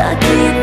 sakit